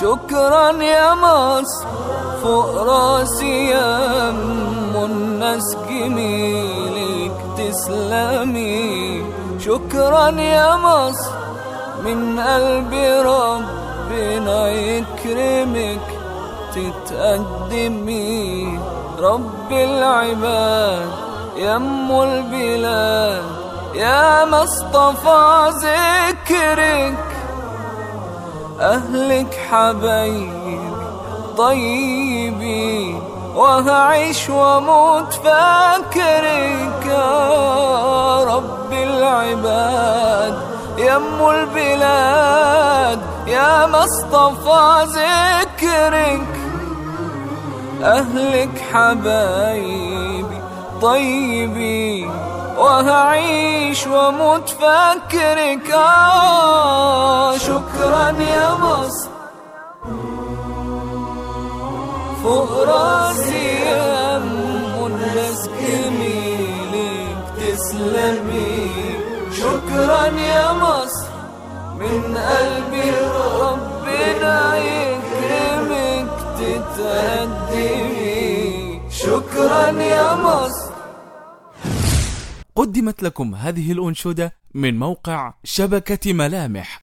شكرا يا مصر فوق راسي ام الناس جميلك تسلمي. شكرا يا مصر من قلبي ربنا يكرمك تتقدمي. رب العباد يا ام البلاد يا مصطفى ذكرك. أهلك حبايبي طيبين وهعيش واموت فاكرك يا رب العباد يا أم البلاد يا مصطفى ذكرك. أهلك حبايبي طيبين وهعيش واموت فاكرك آه شكرا يا مصر فوق راسي يا ام الناس جميلك تسلمي. شكرا يا مصر من قلبي ربنا يكرمك تتقدمي. شكرا يا مصر. قدمت لكم هذه الأنشودة من موقع شبكة ملامح.